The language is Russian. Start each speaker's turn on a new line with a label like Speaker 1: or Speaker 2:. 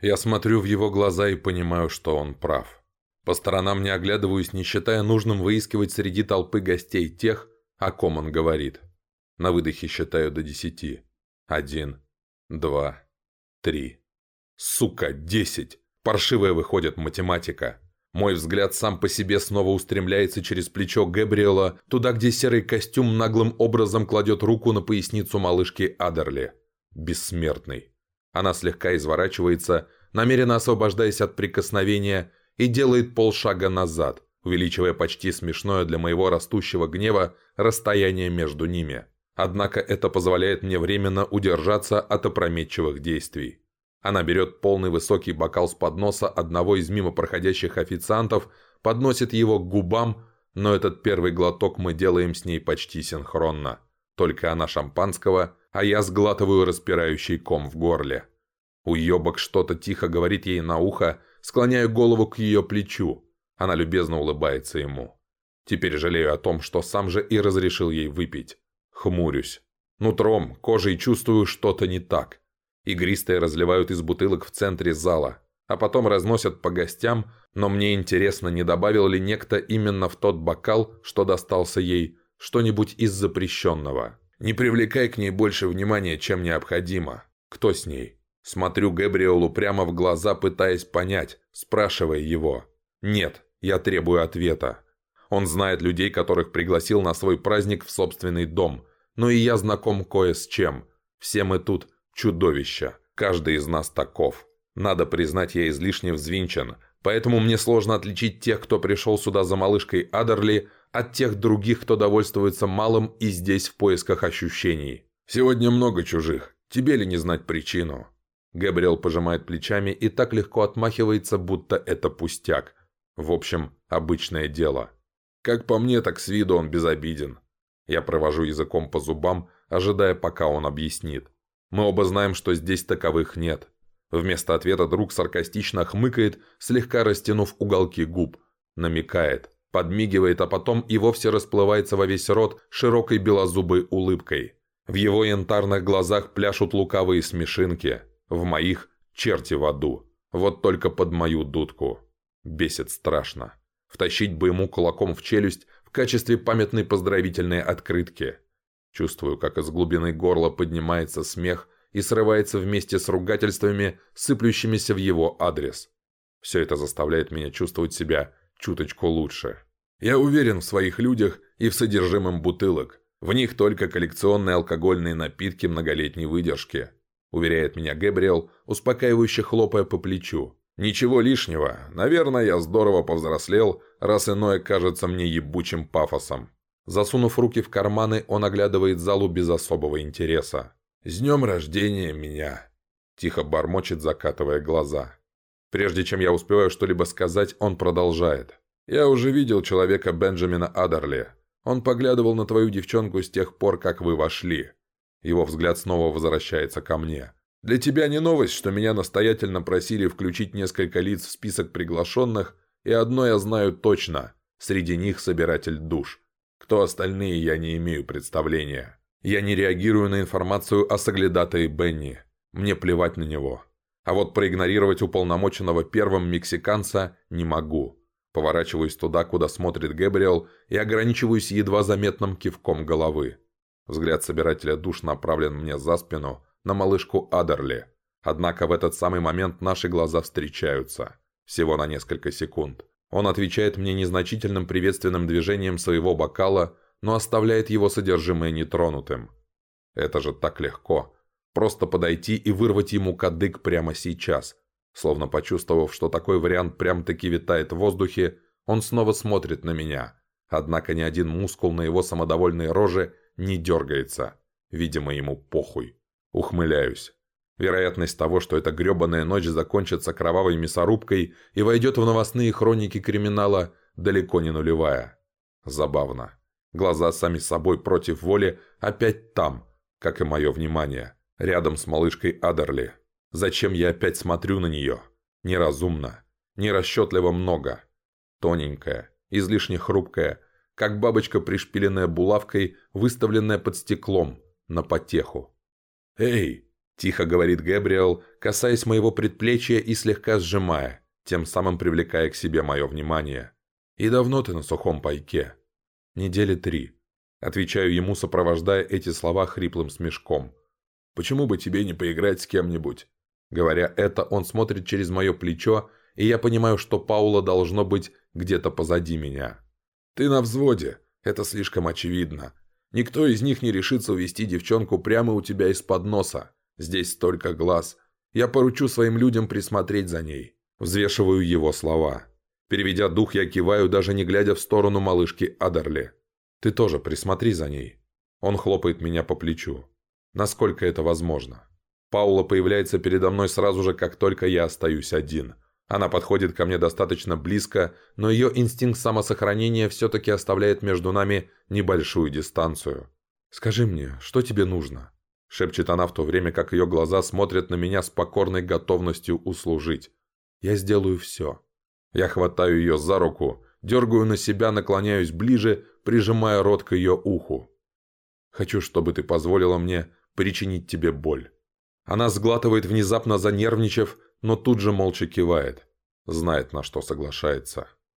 Speaker 1: Я смотрю в его глаза и понимаю, что он прав. По сторонам не оглядываюсь, не считая нужным выискивать среди толпы гостей тех, о ком он говорит. На выдохе считаю до десяти. Один, два, три. Сука, десять! Паршивая выходит математика. Мой взгляд сам по себе снова устремляется через плечо Гэбриэла, туда, где серый костюм наглым образом кладет руку на поясницу малышки Адерли. Бессмертный. Она слегка изворачивается, намеренно освобождаясь от прикосновения, и делает полшага назад, увеличивая почти смешное для моего растущего гнева расстояние между ними. Однако это позволяет мне временно удержаться от опрометчивых действий. Она берет полный высокий бокал с подноса одного из мимо проходящих официантов, подносит его к губам, но этот первый глоток мы делаем с ней почти синхронно. Только она шампанского, а я сглатываю распирающий ком в горле. Уебок что-то тихо говорит ей на ухо, склоняю голову к ее плечу. Она любезно улыбается ему. Теперь жалею о том, что сам же и разрешил ей выпить. Хмурюсь. Нутром, кожей чувствую что-то не так. Игристые разливают из бутылок в центре зала, а потом разносят по гостям, но мне интересно, не добавил ли некто именно в тот бокал, что достался ей, что-нибудь из запрещенного. Не привлекай к ней больше внимания, чем необходимо. Кто с ней? Смотрю Габриэлу прямо в глаза, пытаясь понять, спрашивая его. Нет, я требую ответа. Он знает людей, которых пригласил на свой праздник в собственный дом, но и я знаком кое с чем. Все мы тут чудовища. Каждый из нас таков. Надо признать, я излишне взвинчен, поэтому мне сложно отличить тех, кто пришел сюда за малышкой Адерли, от тех других, кто довольствуется малым и здесь в поисках ощущений. Сегодня много чужих. Тебе ли не знать причину?» Габриэл пожимает плечами и так легко отмахивается, будто это пустяк. В общем, обычное дело. Как по мне, так с виду он безобиден. Я провожу языком по зубам, ожидая, пока он объяснит. Мы оба знаем, что здесь таковых нет. Вместо ответа друг саркастично хмыкает, слегка растянув уголки губ. Намекает, подмигивает, а потом и вовсе расплывается во весь рот широкой белозубой улыбкой. В его янтарных глазах пляшут лукавые смешинки. В моих – черти в аду. Вот только под мою дудку. Бесит страшно. Втащить бы ему кулаком в челюсть в качестве памятной поздравительной открытки – Чувствую, как из глубины горла поднимается смех и срывается вместе с ругательствами, сыплющимися в его адрес. Все это заставляет меня чувствовать себя чуточку лучше. Я уверен в своих людях и в содержимом бутылок. В них только коллекционные алкогольные напитки многолетней выдержки. Уверяет меня Гэбриэл, успокаивающе хлопая по плечу. Ничего лишнего. Наверное, я здорово повзрослел, раз иное кажется мне ебучим пафосом. Засунув руки в карманы, он оглядывает залу без особого интереса. «С днем рождения меня!» Тихо бормочет, закатывая глаза. Прежде чем я успеваю что-либо сказать, он продолжает. «Я уже видел человека Бенджамина Адерли. Он поглядывал на твою девчонку с тех пор, как вы вошли». Его взгляд снова возвращается ко мне. «Для тебя не новость, что меня настоятельно просили включить несколько лиц в список приглашенных, и одно я знаю точно. Среди них собиратель душ. Кто остальные, я не имею представления. Я не реагирую на информацию о соглядатае Бенни. Мне плевать на него. А вот проигнорировать уполномоченного первым мексиканца не могу. Поворачиваюсь туда, куда смотрит Гэбриэл, и ограничиваюсь едва заметным кивком головы. Взгляд собирателя душ направлен мне за спину, на малышку Адерли. Однако в этот самый момент наши глаза встречаются. Всего на несколько секунд. Он отвечает мне незначительным приветственным движением своего бокала, но оставляет его содержимое нетронутым. Это же так легко. Просто подойти и вырвать ему кадык прямо сейчас. Словно почувствовав, что такой вариант прям-таки витает в воздухе, он снова смотрит на меня. Однако ни один мускул на его самодовольной роже не дергается. Видимо, ему похуй. Ухмыляюсь. Вероятность того, что эта гребаная ночь закончится кровавой мясорубкой и войдет в новостные хроники криминала, далеко не нулевая. Забавно. Глаза сами собой против воли опять там, как и мое внимание, рядом с малышкой Адерли. Зачем я опять смотрю на нее? Неразумно, нерасчетливо много. Тоненькая, излишне хрупкая, как бабочка, пришпиленная булавкой, выставленная под стеклом, на потеху. «Эй!» Тихо говорит Гэбриэл, касаясь моего предплечья и слегка сжимая, тем самым привлекая к себе мое внимание. «И давно ты на сухом пайке?» «Недели три». Отвечаю ему, сопровождая эти слова хриплым смешком. «Почему бы тебе не поиграть с кем-нибудь?» Говоря это, он смотрит через мое плечо, и я понимаю, что Паула должно быть где-то позади меня. «Ты на взводе. Это слишком очевидно. Никто из них не решится увести девчонку прямо у тебя из-под носа. Здесь столько глаз. Я поручу своим людям присмотреть за ней». Взвешиваю его слова. Переведя дух, я киваю, даже не глядя в сторону малышки Адерли. «Ты тоже присмотри за ней». Он хлопает меня по плечу. Насколько это возможно. Паула появляется передо мной сразу же, как только я остаюсь один. Она подходит ко мне достаточно близко, но ее инстинкт самосохранения все-таки оставляет между нами небольшую дистанцию. «Скажи мне, что тебе нужно?» – шепчет она в то время, как ее глаза смотрят на меня с покорной готовностью услужить. «Я сделаю все». Я хватаю ее за руку, дергаю на себя, наклоняюсь ближе, прижимая рот к ее уху. «Хочу, чтобы ты позволила мне причинить тебе боль». Она сглатывает, внезапно занервничав, но тут же молча кивает. Знает, на что соглашается.